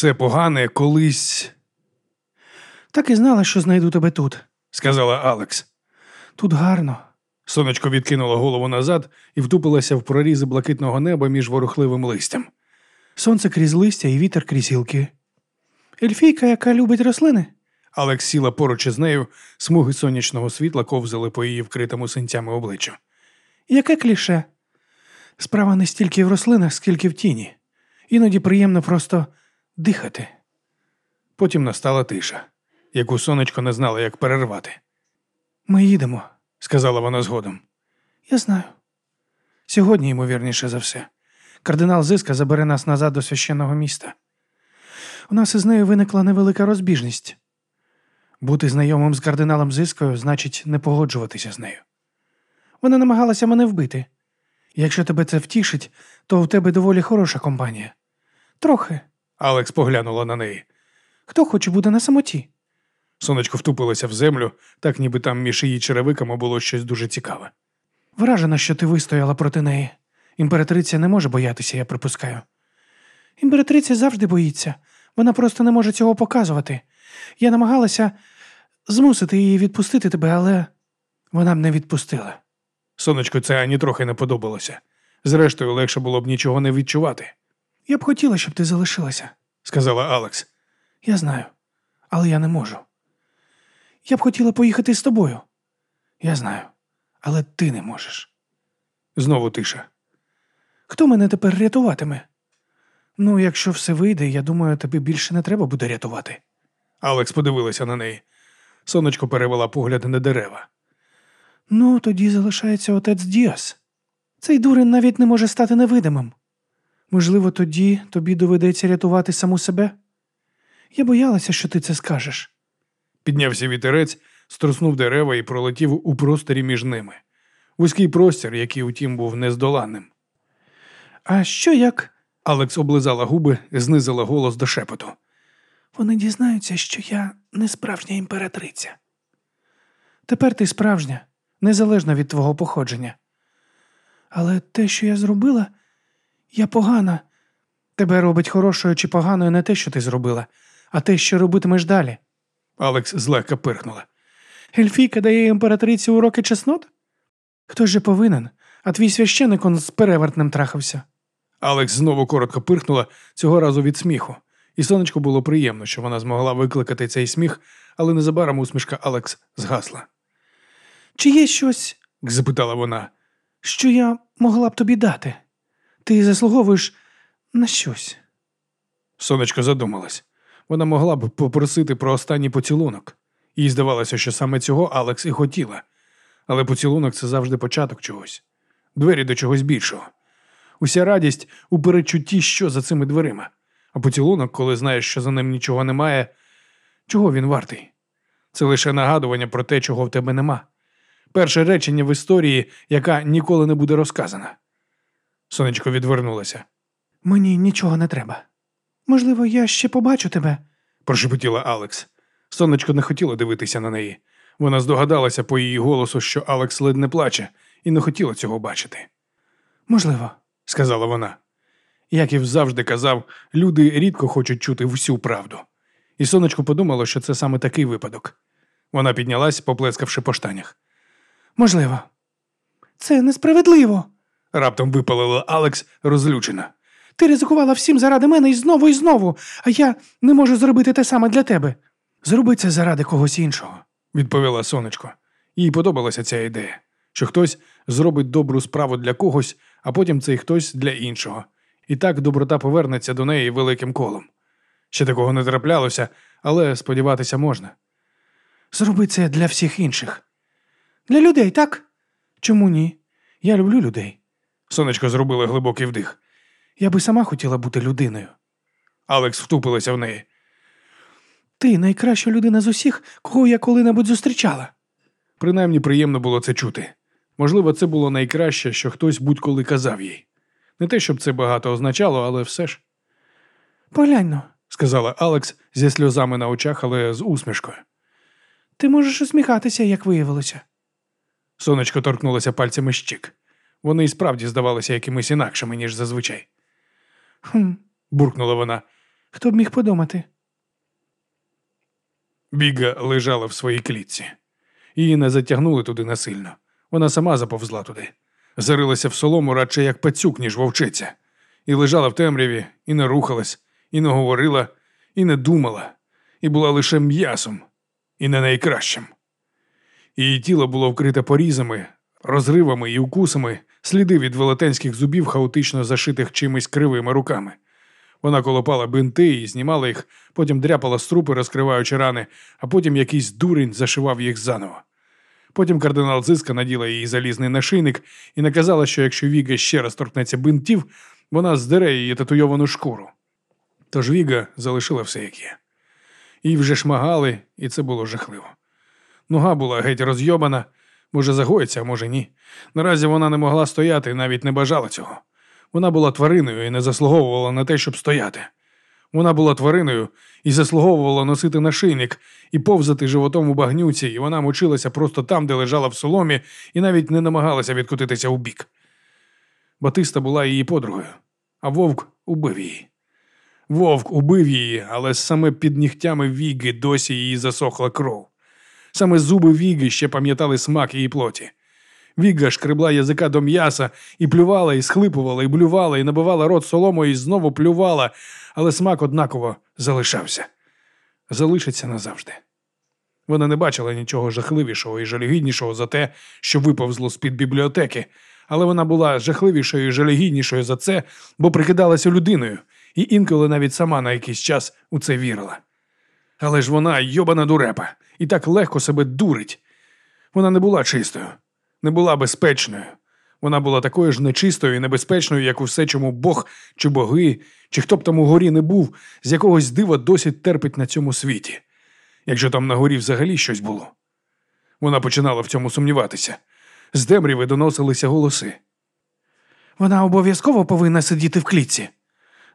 все погане колись, Так і знала, що знайду тебе тут. сказала Алекс. Тут гарно. Сонечко відкинуло голову назад і втупилося в прорізи блакитного неба між ворухливим листям. Сонце крізь листя і вітер крізь гілки. Ельфійка, яка любить рослини. Алекс сіла поруч із нею, смуги сонячного світла ковзали по її вкритому синцями обличчю. Яке кліше? Справа не стільки в рослинах, скільки в тіні. Іноді приємно просто дихати. Потім настала тиша, яку сонечко не знала, як перервати, Ми їдемо. сказала вона згодом. Я знаю. Сьогодні, ймовірніше за все, кардинал Зиска забере нас назад до священного міста. У нас із нею виникла невелика розбіжність. Бути знайомим з кардиналом Зискою значить не погоджуватися з нею. Вона намагалася мене вбити. Якщо тебе це втішить, то в тебе доволі хороша компанія. Трохи. Алекс поглянула на неї. Хто хоче бути на самоті? Сонечко втупилося в землю, так ніби там між її черевиками було щось дуже цікаве. Вражена, що ти вистояла проти неї. Імператриця не може боятися, я припускаю. Імператриця завжди боїться. Вона просто не може цього показувати. Я намагалася змусити її відпустити тебе, але вона б не відпустила. Сонечко це ані трохи не подобалося. Зрештою, легше було б нічого не відчувати, Я б хотіла, щоб ти залишилася. Сказала Алекс. Я знаю, але я не можу. Я б хотіла поїхати з тобою. Я знаю, але ти не можеш. Знову тиша. Хто мене тепер рятуватиме? Ну, якщо все вийде, я думаю, тобі більше не треба буде рятувати. Алекс подивилася на неї. Сонечко перевела погляд на дерева. Ну, тоді залишається отець Діас. Цей дурень навіть не може стати невидимим. Можливо, тоді тобі доведеться рятувати саму себе? Я боялася, що ти це скажеш. Піднявся вітерець, струснув дерева і пролетів у просторі між ними. Вузький простір, який, утім, був нездоланним. А що як Алекс облизала губи, знизила голос до шепоту. вони дізнаються, що я не справжня імператриця? Тепер ти справжня, незалежно від твого походження. Але те, що я зробила, я погана. Тебе робить хорошою чи поганою не те, що ти зробила, а те, що робитимеш далі. Алекс злегка пирхнула. Ельфійка дає імператриці уроки чеснот? Хтось же повинен, а твій священик он з перевертнем трахався. Алекс знову коротко пирхнула, цього разу від сміху. І сонечку було приємно, що вона змогла викликати цей сміх, але незабаром усмішка Алекс згасла. Чи є щось, Запитала вона. що я могла б тобі дати? Ти заслуговуєш на щось. Сонечко задумалась. Вона могла б попросити про останній поцілунок. Їй здавалося, що саме цього Алекс і хотіла. Але поцілунок це завжди початок чогось, двері до чогось більшого. Уся радість у перечутті, що за цими дверима. А поцілунок, коли знаєш, що за ним нічого немає, чого він вартий? Це лише нагадування про те, чого в тебе нема. Перше речення в історії, яка ніколи не буде розказана. Сонечко відвернулася. Мені нічого не треба. Можливо, я ще побачу тебе. прошепотіла Алекс. Сонечко не хотіло дивитися на неї. Вона здогадалася по її голосу, що Алекс ледь не плаче, і не хотіла цього бачити, Можливо. сказала вона. Яків завжди казав, люди рідко хочуть чути всю правду. І сонечко подумало, що це саме такий випадок. Вона піднялась, поплескавши по штанях. Можливо. Це несправедливо. Раптом випалила Алекс, розлючена. Ти ризикувала всім заради мене і знову і знову, а я не можу зробити те саме для тебе. Зроби це заради когось іншого. відповіла сонечко. Їй подобалася ця ідея, що хтось зробить добру справу для когось, а потім цей хтось для іншого. І так доброта повернеться до неї великим колом. Ще такого не траплялося, але сподіватися можна. Зроби це для всіх інших. Для людей, так? Чому ні? Я люблю людей. Сонечко зробила глибокий вдих. Я би сама хотіла бути людиною. Алекс втупилася в неї. Ти найкраща людина з усіх, кого я коли-небудь зустрічала. Принаймні приємно було це чути. Можливо, це було найкраще, що хтось будь-коли казав їй. Не те, щоб це багато означало, але все ж, Погляньно, сказала Алекс зі сльозами на очах, але з усмішкою. ти можеш усміхатися, як виявилося. Сонечко торкнулося пальцями щік. Вони і справді здавалися якимись інакшими, ніж зазвичай. Хм, Буркнула вона. Хто б міг подумати? Біга лежала в своїй клітці. Її не затягнули туди насильно. Вона сама заповзла туди. Зарилася в солому радше як пацюк, ніж вовчиця, і лежала в темряві, і не рухалась, і не говорила, і не думала, і була лише м'ясом, і не найкращим. Її тіло було вкрите порізами, розривами і укусами, сліди від велетенських зубів, хаотично зашитих чимось кривими руками. Вона колопала бинти і знімала їх, потім дряпала струпи, розкриваючи рани, а потім якийсь дурень зашивав їх заново. Потім кардинал Зиска наділа їй залізний нашийник і наказала, що якщо Віга ще раз торкнеться бинтів, вона здере її татуйовану шкуру. Тож Віга залишила все як є. Їй вже шмагали, і це було жахливо. Нога була геть розйобана, може загоїться, а може ні. Наразі вона не могла стояти і навіть не бажала цього. Вона була твариною і не заслуговувала на те, щоб стояти. Вона була твариною і заслуговувала носити нашийник і повзати животом у багнюці, і вона мучилася просто там, де лежала в соломі, і навіть не намагалася відкотитися у бік. Батиста була її подругою, а вовк убив її. Вовк убив її, але саме під нігтями Віги досі її засохла кров. Саме зуби Віги ще пам'ятали смак її плоті. Віга шкребла язика до м'яса і плювала, і схлипувала, і блювала, і набивала рот соломою, і знову плювала, але смак однаково залишався. Залишиться назавжди. Вона не бачила нічого жахливішого і жалюгіднішого за те, що виповзло з-під бібліотеки, але вона була жахливішою і жалюгіднішою за це, бо прикидалася людиною, і інколи навіть сама на якийсь час у це вірила. Але ж вона йобана дурепа, і так легко себе дурить. Вона не була чистою, не була безпечною. Вона була такою ж нечистою і небезпечною, як усе, чому Бог чи боги, чи хто б там у горі не був, з якогось дива досі терпить на цьому світі, якщо там на горі взагалі щось було. Вона починала в цьому сумніватися. З темряви доносилися голоси. Вона обов'язково повинна сидіти в клітці.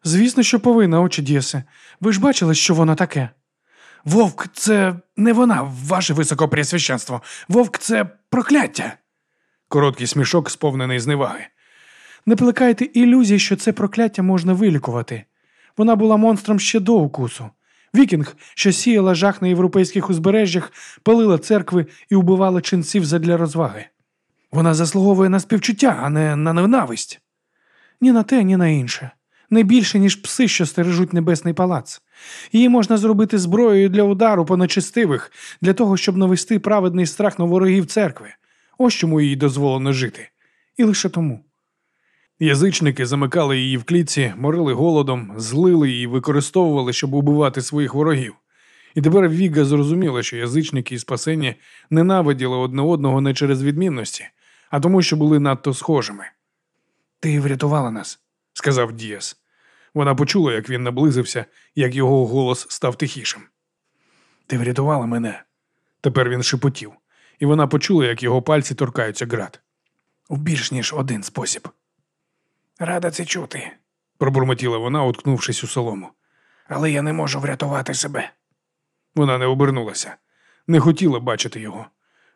Звісно, що повинна, очі Дєсе. Ви ж бачили, що воно таке. Вовк це не вона, ваше високопресвященство. Вовк це прокляття. Короткий смішок, сповнений зневаги. Не плекайте ілюзій, що це прокляття можна вилікувати. Вона була монстром ще до укусу. Вікінг, що сіяла жах на європейських узбережжях, палила церкви і убивала ченців задля розваги. Вона заслуговує на співчуття, а не на ненависть. Ні на те, ні на інше. Не більше, ніж пси, що стережуть небесний палац. Її можна зробити зброєю для удару по нечестивих, для того, щоб навести праведний страх на ворогів церкви. Ось чому їй дозволено жити. І лише тому. Язичники замикали її в клітці, морили голодом, злили і використовували, щоб убивати своїх ворогів. І тепер Віга зрозуміла, що язичники і спасені ненавиділи одне одного не через відмінності, а тому, що були надто схожими. Ти врятувала нас, сказав Діас. Вона почула, як він наблизився, як його голос став тихішим. Ти врятувала мене. Тепер він шепотів, і вона почула, як його пальці торкаються град. У більш ніж один спосіб. Рада це чути, пробурмотіла вона, уткнувшись у солому. Але я не можу врятувати себе. Вона не обернулася, не хотіла бачити його.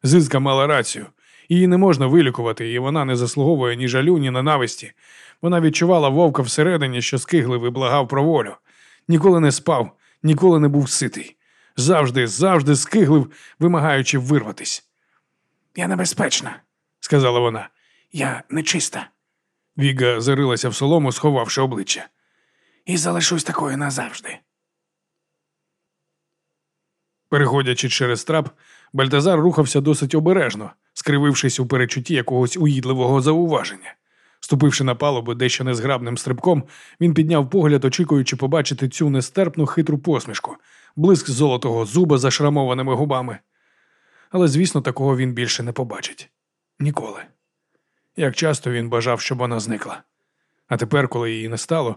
Зизка мала рацію. Її не можна вилікувати, і вона не заслуговує ні жалю, ні ненависті. Вона відчувала вовка всередині, що скиглив і благав про волю. Ніколи не спав, ніколи не був ситий. Завжди, завжди скиглив, вимагаючи вирватись. Я небезпечна, сказала вона. Я нечиста. Віга зарилася в солому, сховавши обличчя. І залишусь такою назавжди. Переходячи через трап, Бальтазар рухався досить обережно, скривившись у перечутті якогось уїдливого зауваження. Ступивши на палубу дещо незграбним стрибком, він підняв погляд, очікуючи побачити цю нестерпну хитру посмішку, блиск золотого зуба за шрамованими губами. Але, звісно, такого він більше не побачить. Ніколи. Як часто він бажав, щоб вона зникла. А тепер, коли її не стало,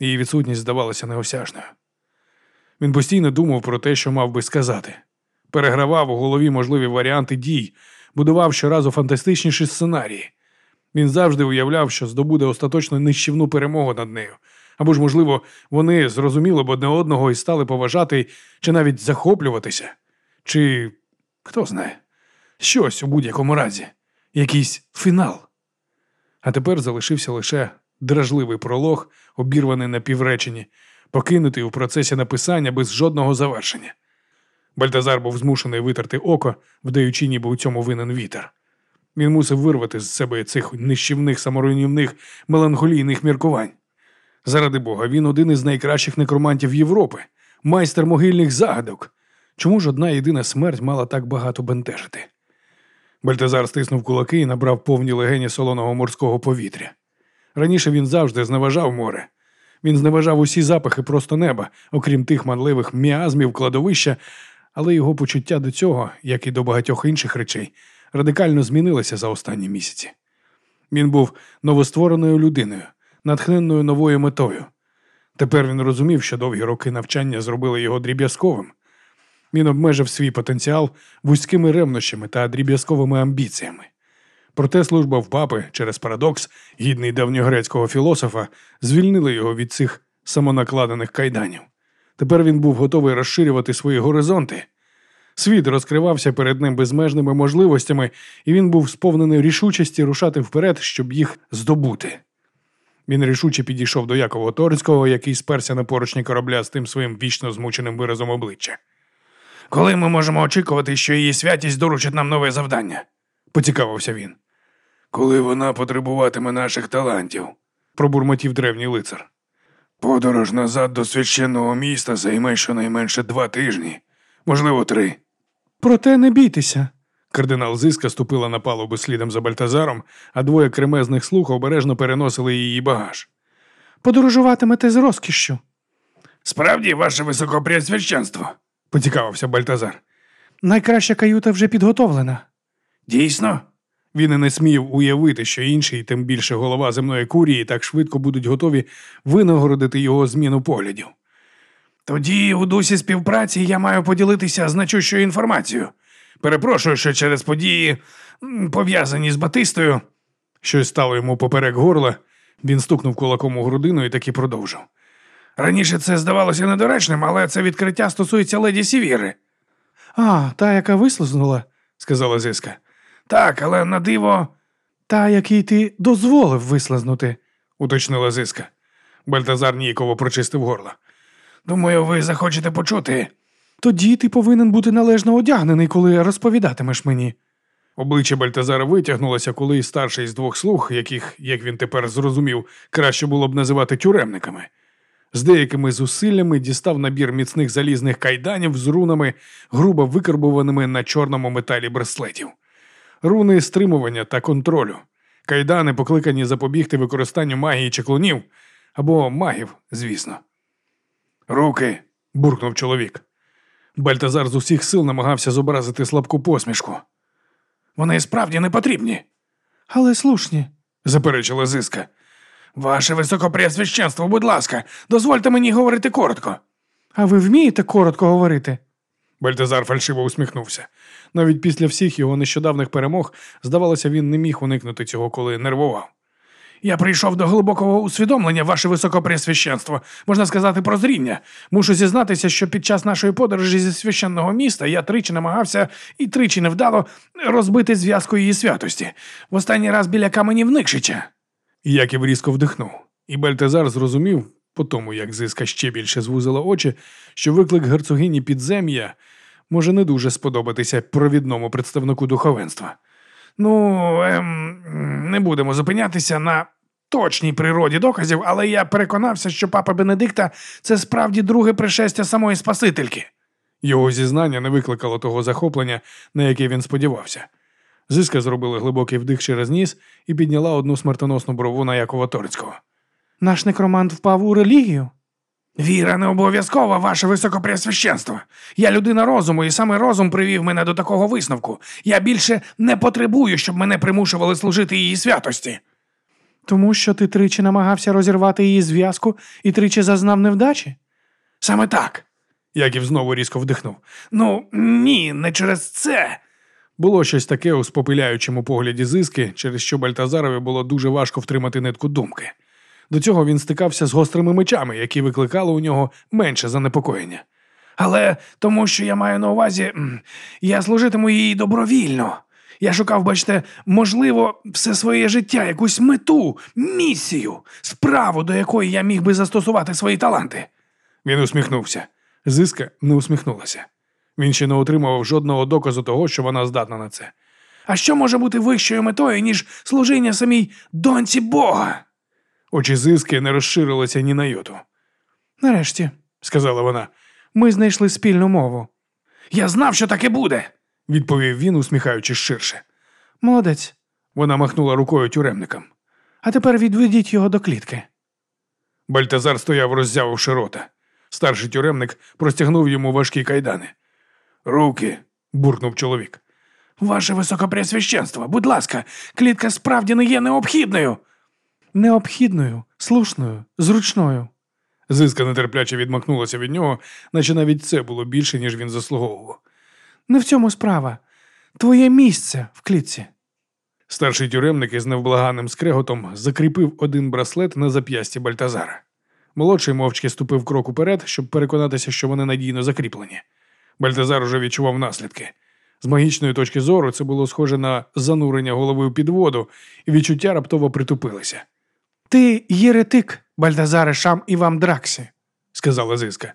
її відсутність здавалася неосяжною. Він постійно думав про те, що мав би сказати, перегравав у голові можливі варіанти дій, будував щоразу фантастичніші сценарії. Він завжди уявляв, що здобуде остаточно нищівну перемогу над нею. Або ж, можливо, вони зрозуміли б одне одного і стали поважати чи навіть захоплюватися. Чи хто знає, щось у будь-якому разі, якийсь фінал. А тепер залишився лише дражливий пролог, обірваний на півреченні, покинутий у процесі написання без жодного завершення. Бальтазар був змушений витерти око, вдаючи, ніби у цьому винен вітер. Він мусив вирвати з себе цих нищівних саморуйнівних меланхолійних міркувань. Заради Бога, він один із найкращих некромантів Європи, майстер могильних загадок. Чому ж одна єдина смерть мала так багато бентежити? Бальтазар стиснув кулаки і набрав повні легені солоного морського повітря. Раніше він завжди зневажав море. Він зневажав усі запахи просто неба, окрім тих манливих міазмів кладовища, але його почуття до цього, як і до багатьох інших речей, радикально змінилося за останні місяці. Він був новоствореною людиною, натхненною новою метою. Тепер він розумів, що довгі роки навчання зробили його дріб'язковим. Він обмежив свій потенціал вузькими ревнощами та дріб'язковими амбіціями. Проте служба в папи через парадокс, гідний давньогрецького філософа, звільнила його від цих самонакладених кайданів. Тепер він був готовий розширювати свої горизонти. Світ розкривався перед ним безмежними можливостями, і він був сповнений рішучості рушати вперед, щоб їх здобути. Він рішуче підійшов до Якова Торського, який сперся на поручні корабля з тим своїм вічно змученим виразом обличчя. Коли ми можемо очікувати, що її святість доручить нам нове завдання? поцікавився він. Коли вона потребуватиме наших талантів, пробурмотів древній лицар. Подорож назад до священного міста займе щонайменше два тижні, можливо, три. Проте не бійтеся. Кардинал Зиска ступила на палубу слідом за Бальтазаром, а двоє кремезних слуг обережно переносили її багаж. Подорожуватимете з розкішшю. Справді, ваше високопреосвященство, поцікавився Бальтазар. Найкраща каюта вже підготовлена. Дійсно? Він і не смів уявити, що інший, тим більше голова земної курії, так швидко будуть готові винагородити його зміну поглядів. Тоді, у дусі співпраці, я маю поділитися значущою інформацією. Перепрошую, що через події, пов'язані з Батистою. Щось стало йому поперек горла. Він стукнув кулаком у грудину і таки продовжив. Раніше це здавалося недоречним, але це відкриття стосується леді Сівіри, А, та, яка вислизнула, сказала Зиска. Так, але на диво, та, якій ти дозволив вислизнути. уточнила Зиска. Бальтазар ніяково прочистив горло. Думаю, ви захочете почути. Тоді ти повинен бути належно одягнений, коли розповідатимеш мені. Обличчя Бальтазара витягнулося, коли старший з двох слуг, яких, як він тепер зрозумів, краще було б називати тюремниками, з деякими зусиллями дістав набір міцних залізних кайданів з рунами, грубо викарбуваними на чорному металі браслетів. Руни стримування та контролю. Кайдани покликані запобігти використанню магії чеклунів або магів, звісно. Руки. буркнув чоловік. Бальтазар з усіх сил намагався зобразити слабку посмішку. Вони справді не потрібні, Але слушні. заперечила зиска. Ваше високопреосвященство, будь ласка, дозвольте мені говорити коротко. А ви вмієте коротко говорити? Бальтазар фальшиво усміхнувся. Навіть після всіх його нещодавних перемог, здавалося, він не міг уникнути цього, коли нервував. Я прийшов до глибокого усвідомлення, ваше високопреосвященство, можна сказати, прозріння. Мушу зізнатися, що під час нашої подорожі зі священного міста я тричі намагався і тричі невдало розбити зв'язку її святості. В останній раз біля каменів Никшича. Яків різко вдихнув, і Бальтазар зрозумів, по тому як зиска ще більше звузила очі, що виклик герцогині підзем'я може не дуже сподобатися провідному представнику духовенства. Ну, ем, не будемо зупинятися на точній природі доказів, але я переконався, що папа Бенедикта це справді друге пришестя самої Спасительки. Його зізнання не викликало того захоплення, на яке він сподівався. Зиска зробила глибокий вдих через ніс і підняла одну смертоносну брову на Якова Торицького. Наш некромант впав у релігію? Віра не обов'язкова, ваше високопреосвященство. Я людина розуму, і саме розум привів мене до такого висновку. Я більше не потребую, щоб мене примушували служити її святості. Тому що ти тричі намагався розірвати її зв'язку і тричі зазнав невдачі? Саме так. Яків знову різко вдихнув. Ну, ні, не через це. Було щось таке у спопиляючому погляді зиски, через що Бальтазарові було дуже важко втримати нитку думки. До цього він стикався з гострими мечами, які викликали у нього менше занепокоєння. Але тому, що я маю на увазі, я служитиму їй добровільно. Я шукав, бачите, можливо, все своє життя, якусь мету, місію, справу, до якої я міг би застосувати свої таланти. Він усміхнувся. Зиска не усміхнулася. Він ще не отримував жодного доказу того, що вона здатна на це. А що може бути вищою метою, ніж служіння самій доньці Бога? Очі зиски не розширилися ні на йоту. Нарешті, Сказала вона, ми знайшли спільну мову. Я знав, що таке буде. відповів він, усміхаючись ширше. Молодець. Вона махнула рукою тюремникам. А тепер відведіть його до клітки. Бальтазар стояв, роззявивши рота. Старший тюремник простягнув йому важкі кайдани. Руки. буркнув чоловік. Ваше високопресвященство, будь ласка, клітка справді не є необхідною. Необхідною, слушною, зручною. Зиска нетерпляче відмахнулася від нього, наче навіть це було більше, ніж він заслуговував. Не в цьому справа. Твоє місце в клітці. Старший тюремник із невблаганним скреготом закріпив один браслет на зап'ясті Бальтазара. Молодший мовчки ступив крок уперед, щоб переконатися, що вони надійно закріплені. Бальтазар уже відчував наслідки. З магічної точки зору це було схоже на занурення головою під воду, і відчуття раптово притупилися, Ти єретик, Бальдазаре Шам Івам Драксі, сказала Зиска.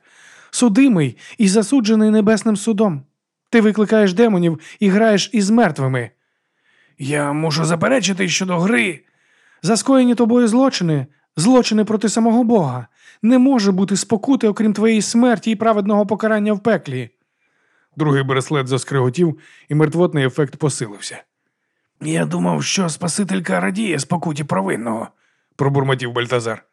судимий і засуджений небесним судом. Ти викликаєш демонів і граєш із мертвими. Я можу заперечити щодо гри. За скоєні тобою злочини, злочини проти самого Бога. Не може бути спокути, окрім твоєї смерті і праведного покарання в пеклі. Другий браслет заскриготів, і мертвотний ефект посилився. Я думав, що Спасителька радіє спокуті провинного. Пробурмотів Бальтазар,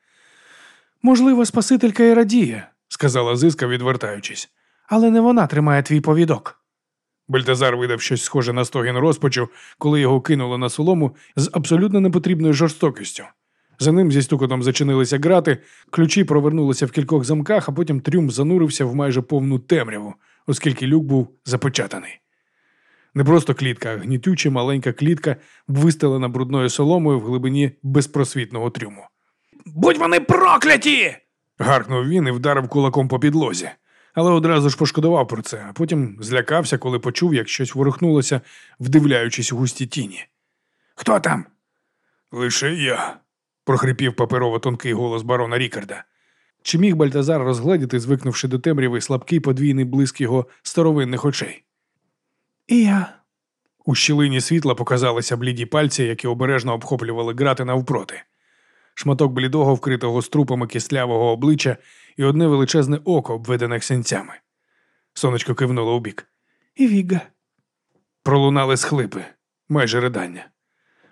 Можливо, Спасителька і радіє, сказала Зиска, відвертаючись. але не вона тримає твій повідок. Бальтазар видав щось схоже на стогін розпачу, коли його кинуло на солому з абсолютно непотрібною жорстокістю. За ним зі стукотом зачинилися грати, ключі провернулися в кількох замках, а потім трюм занурився в майже повну темряву, оскільки люк був запечатаний. Не просто клітка, а гнітюча маленька клітка, вистелена брудною соломою в глибині безпросвітного трюму. Будь вони прокляті! Гаркнув він і вдарив кулаком по підлозі, але одразу ж пошкодував про це, а потім злякався, коли почув, як щось ворухнулося, вдивляючись у густі тіні. Хто там? Лише я, прохрипів паперово тонкий голос барона Рікарда. Чи міг Бальтазар розгледіти, звикнувши до темряви, слабкий подвійний блиск його старовинних очей? І я. У щілині світла показалися бліді пальці, які обережно обхоплювали грати навпроти. Шматок блідого, вкритого струпами кислявого обличчя і одне величезне око, обведене синцями. Сонечко кивнуло убік. І Віга. Пролунали схлипи, майже ридання.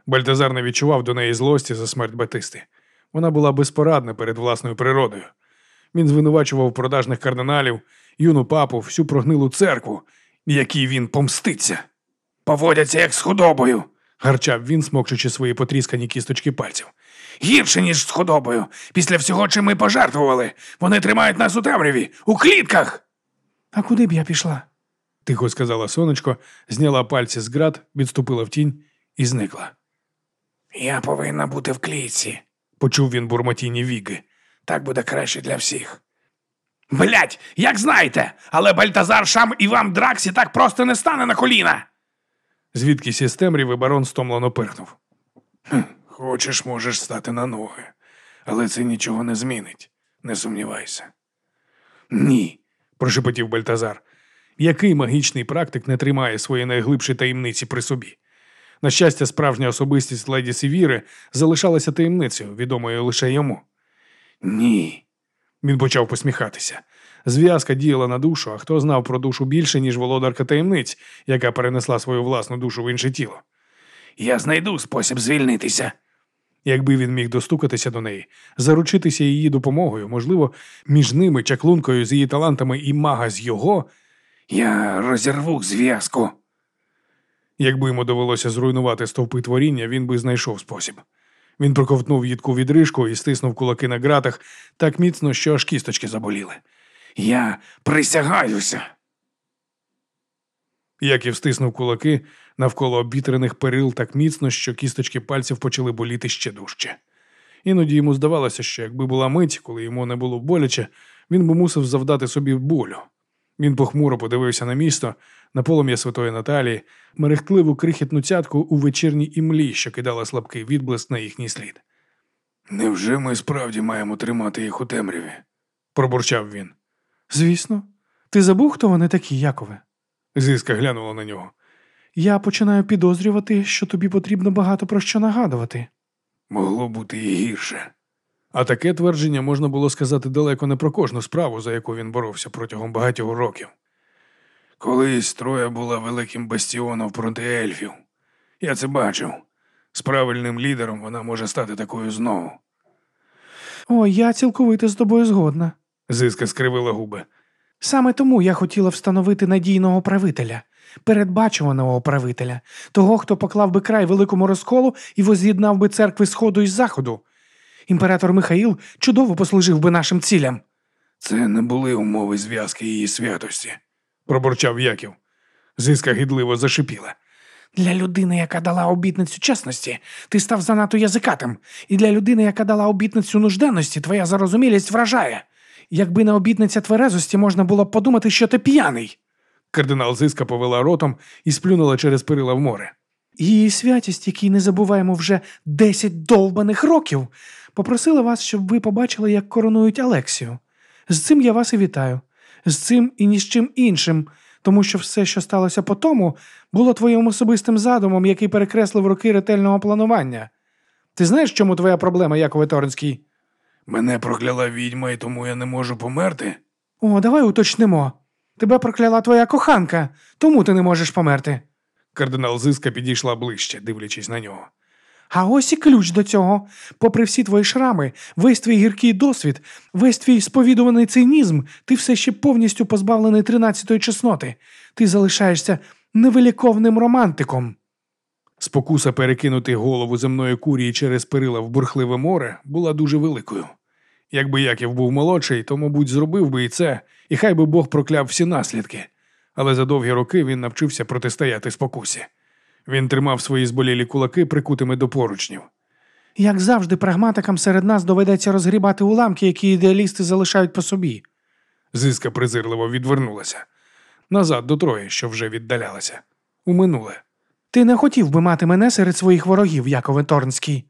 Бальтазар не відчував до неї злості за смерть Батисти. Вона була безпорадна перед власною природою. Він звинувачував продажних кардиналів, юну папу, всю прогнилу церкву, якій він помститься. Поводяться як з худобою. гарчав він, смокчучи свої потріскані кісточки пальців. Гірше, ніж з худобою. Після всього, чим ми пожертвували. Вони тримають нас у темряві, у клітках. А куди б я пішла? Тихо сказала сонечко, зняла пальці з град, відступила в тінь і зникла. Я повинна бути в клітці. Почув він бурмотіння віги. Так буде краще для всіх. Блять, як знаєте, але Бальтазар Шам і вам Драксі так просто не стане на коліна. Звідкись із темряви барон стомлено пирхнув. Хочеш, можеш стати на ноги, але це нічого не змінить, не сумнівайся. Ні, прошепотів Бальтазар. Який магічний практик не тримає свої найглибші таємниці при собі? На щастя, справжня особистість леді Сівіри залишалася таємницею, відомою лише йому. Ні. Він почав посміхатися. Зв'язка діяла на душу, а хто знав про душу більше, ніж володарка таємниць, яка перенесла свою власну душу в інше тіло. Я знайду спосіб звільнитися. Якби він міг достукатися до неї, заручитися її допомогою, можливо, між ними, чаклункою з її талантами і мага з його, Я розірву зв'язку. якби йому довелося зруйнувати стовпи творіння, він би знайшов спосіб. Він проковтнув їдку відрижку і стиснув кулаки на ґратах так міцно, що аж кісточки заболіли. Я присягаюся. Яків стиснув кулаки навколо обітрених перил так міцно, що кісточки пальців почали боліти ще дужче. Іноді йому здавалося, що якби була мить, коли йому не було боляче, він би мусив завдати собі болю. Він похмуро подивився на місто, на полум'я Святої Наталії, мерехтливу крихітну цятку у вечірній імлі, що кидала слабкий відблиск на їхній слід. Невже ми справді маємо тримати їх у темряві? пробурчав він. Звісно. Ти забув, хто вони такі, Якове? Зиска глянула на нього. Я починаю підозрювати, що тобі потрібно багато про що нагадувати. Могло бути і гірше. А таке твердження можна було сказати далеко не про кожну справу, за яку він боровся протягом багатьох років. Колись Троя була великим бастіоном проти ельфів. Я це бачив. З правильним лідером вона може стати такою знову. О, я цілковито з тобою згодна. Зиска скривила губи. Саме тому я хотіла встановити надійного правителя, передбачуваного правителя, того, хто поклав би край великому розколу і воз'єднав би церкви Сходу і Заходу. Імператор Михаїл чудово послужив би нашим цілям. Це не були умови зв'язки її святості, пробурчав Яків. Зиска гідливо зашипіла. Для людини, яка дала обітницю чесності, ти став занадто язикатим, і для людини, яка дала обітницю нужденності, твоя зарозумілість вражає. Якби на обітниця тверезості можна було б подумати, що ти п'яний. Кардинал Зиска повела ротом і сплюнула через перила в море. Її святість, якій не забуваємо вже десять довбаних років, попросила вас, щоб ви побачили, як коронують Алексію. З цим я вас і вітаю, з цим і ні з чим іншим, тому що все, що сталося по тому, було твоїм особистим задумом, який перекреслив роки ретельного планування. Ти знаєш, чому твоя проблема, Якове Торнський? Мене прокляла відьма, і тому я не можу померти. О, давай уточнимо. Тебе прокляла твоя коханка, тому ти не можеш померти. Кардинал Зиска підійшла ближче, дивлячись на нього. А ось і ключ до цього. Попри всі твої шрами, весь твій гіркий досвід, весь твій сповідуваний цинізм, ти все ще повністю позбавлений тринадцятої чесноти. Ти залишаєшся невиліковним романтиком. Спокуса перекинути голову земної курії через перила в бурхливе море була дуже великою. Якби Яків був молодший, то, мабуть, зробив би і це, і хай би Бог прокляв всі наслідки. Але за довгі роки він навчився протистояти спокусі. Він тримав свої зболілі кулаки прикутими до поручнів. Як завжди, прагматикам серед нас доведеться розгрібати уламки, які ідеалісти залишають по собі. Зиска презирливо відвернулася. Назад до Трої, що вже віддалялася. У минуле. Ти не хотів би мати мене серед своїх ворогів, Якове Торнський.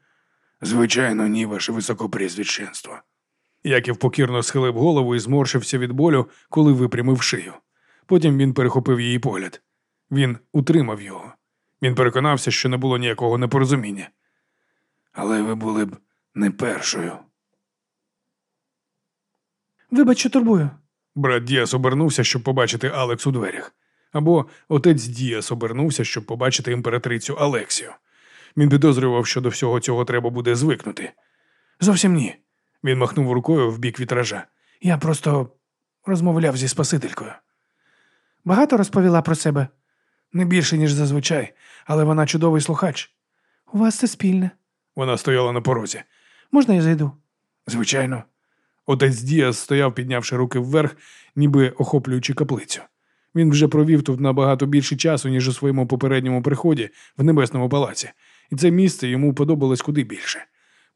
Звичайно, ні, ваше високопрізвідченство. Яків покірно схилив голову і зморшився від болю, коли випрямив шию. Потім він перехопив її погляд. Він утримав його. Він переконався, що не було ніякого непорозуміння. Але ви були б не першою. Вибач, що турбую. Брат Діас обернувся, щоб побачити Алекс у дверях. Або отець Діас обернувся, щоб побачити імператрицю Алексію. Він підозрював, що до всього цього треба буде звикнути. Зовсім ні. Він махнув рукою в бік вітража. Я просто розмовляв зі Спасителькою. Багато розповіла про себе. Не більше, ніж зазвичай, але вона чудовий слухач. У вас це спільне. Вона стояла на порозі. Можна я зайду? Звичайно. Отець Діас стояв, піднявши руки вверх, ніби охоплюючи каплицю. Він вже провів тут набагато більше часу, ніж у своєму попередньому приході в небесному палаці, і це місце йому подобалось куди більше.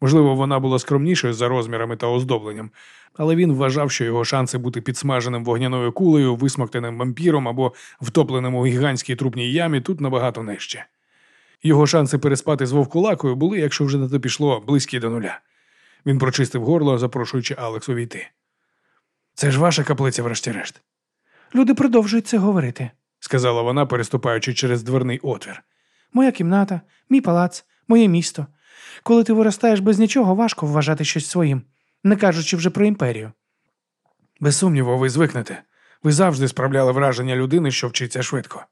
Можливо, вона була скромнішою за розмірами та оздобленням, але він вважав, що його шанси бути підсмаженим вогняною кулею, висмоктаним вампіром або втопленим у гігантській трупній ямі тут набагато нижче. Його шанси переспати з вовкулакою були, якщо вже на то пішло, близькі до нуля. Він прочистив горло, запрошуючи Алексу війти. Це ж ваша каплиця, врешті-решт, Люди продовжують це говорити. сказала вона, переступаючи через дверний отвір. Моя кімната, мій палац, моє місто. Коли ти виростаєш без нічого, важко вважати щось своїм, не кажучи вже про імперію. Без сумніву, ви звикнете. Ви завжди справляли враження людини, що вчиться швидко.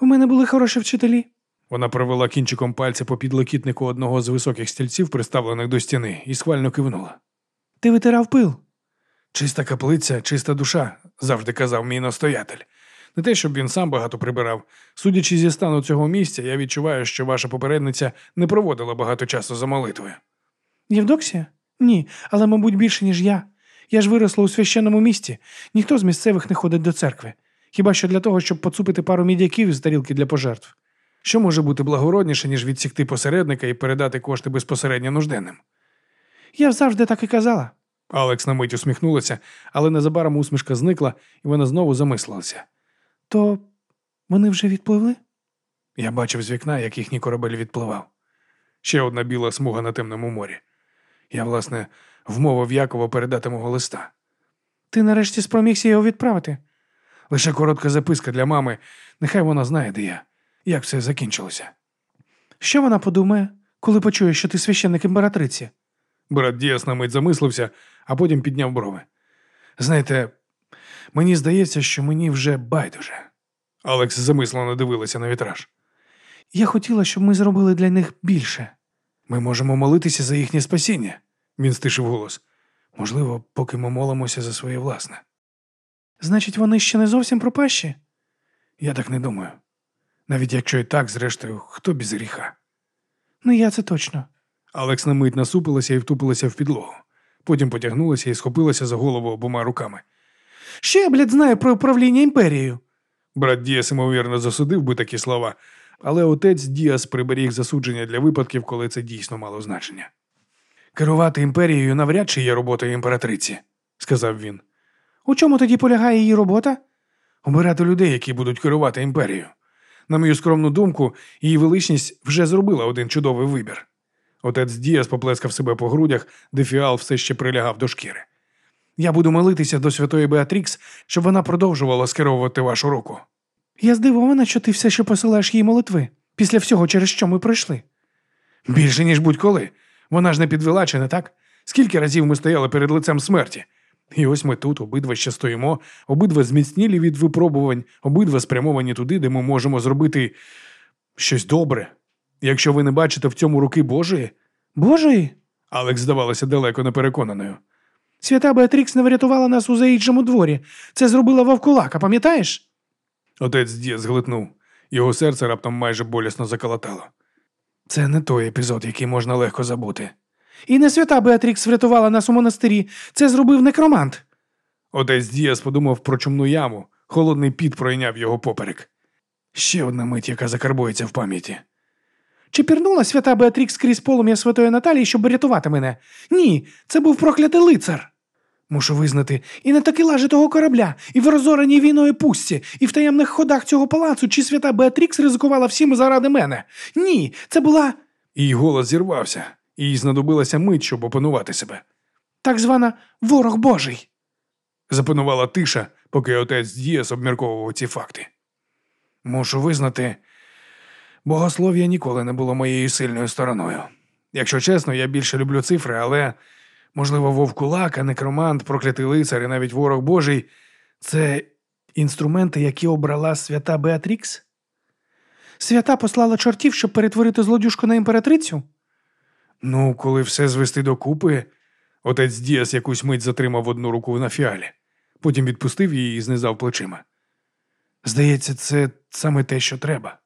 У мене були хороші вчителі. Вона провела кінчиком пальця по підлокітнику одного з високих стільців, приставлених до стіни, і схвально кивнула. Ти витирав пил. Чиста каплиця, чиста душа, завжди казав мій настоятель. Не те, щоб він сам багато прибирав. Судячи зі стану цього місця, я відчуваю, що ваша попередниця не проводила багато часу за молитвою. Євдоксія? Ні, але, мабуть, більше, ніж я. Я ж виросла у священному місті. Ніхто з місцевих не ходить до церкви. Хіба що для того, щоб поцупити пару мідяків з тарілки для пожертв. Що може бути благородніше, ніж відсікти посередника і передати кошти безпосередньо нужденним? Я завжди так і казала. Алекс на мить усміхнулася, але незабаром усмішка зникла, і вона знову замислилася. То вони вже відпливли? Я бачив з вікна, як їхній корабель відпливав. Ще одна біла смуга на темному морі. Я, власне, вмовив Якова передати мого листа. Ти нарешті спромігся його відправити. Лише коротка записка для мами. Нехай вона знає, де я, як все закінчилося. Що вона подумає, коли почує, що ти священник імператриці? Брат Діас на мить замислився, а потім підняв брови. Знаєте, мені здається, що мені вже байдуже. Алекс замислено дивилася на вітраж. Я хотіла, щоб ми зробили для них більше. Ми можемо молитися за їхнє спасіння, він стишив голос. Можливо, поки ми молимося за своє власне. Значить, вони ще не зовсім пропащі? Я так не думаю. Навіть якщо і так, зрештою, хто без гріха. Ну, я це точно. Алекс на мить насупилася і втупилася в підлогу. Потім потягнулася і схопилася за голову обома руками. Що я, блядь, знаю про управління імперією? Брат Діас, ймовірно, засудив би такі слова, але отець Діас приберіг засудження для випадків, коли це дійсно мало значення. Керувати імперією навряд чи є роботою імператриці, сказав він. У чому тоді полягає її робота? Обирати людей, які будуть керувати імперією. На мою скромну думку, її величність вже зробила один чудовий вибір. Отець Діас поплескав себе по грудях, де фіал все ще прилягав до шкіри. Я буду молитися до святої Беатрікс, щоб вона продовжувала скеровувати вашу руку. Я здивована, що ти все ще посилаєш їй молитви після всього, через що ми пройшли. Більше, ніж будь-коли. Вона ж не підвела, чи не так? Скільки разів ми стояли перед лицем смерті? І ось ми тут, обидва ще стоїмо, обидва зміцнілі від випробувань, обидва спрямовані туди, де ми можемо зробити щось добре. Якщо ви не бачите в цьому руки Божої, Божої? Алекс здавалася далеко непереконаною. Свята Беатрікс не врятувала нас у заїжджому дворі. Це зробила вовкулака, пам'ятаєш? Отець Діє зглитнув. Його серце раптом майже болісно заколотало. Це не той епізод, який можна легко забути. І не свята Беатрікс врятувала нас у монастирі. Це зробив некромант. Отець Діас подумав про чумну яму. Холодний піт пройняв його поперек. Ще одна мить, яка закарбується в пам'яті. Чи пірнула свята Беатрікс крізь полум'я святої Наталії, щоб рятувати мене? Ні, це був проклятий лицар. Мушу визнати, і на такелажі того корабля, і в розореній війною пустці, і в таємних ходах цього палацу, чи свята Беатрікс ризикувала всім заради мене. Ні, це була Її голос зірвався, і їй знадобилася мить, щоб опанувати себе. так звана ворог Божий. Запанувала тиша, поки отець Діас обмірковував ці факти. Мушу визнати, богослов'я ніколи не було моєю сильною стороною. Якщо чесно, я більше люблю цифри, але, можливо, вовкулак, а некромант, проклятий лицар і навіть ворог Божий це інструменти, які обрала свята Беатрікс? Свята послала чортів, щоб перетворити злодюжку на імператрицю? Ну, коли все звести докупи, отець Діас якусь мить затримав одну руку на фіалі, потім відпустив її і знизав плечима. Здається, це саме те, що треба.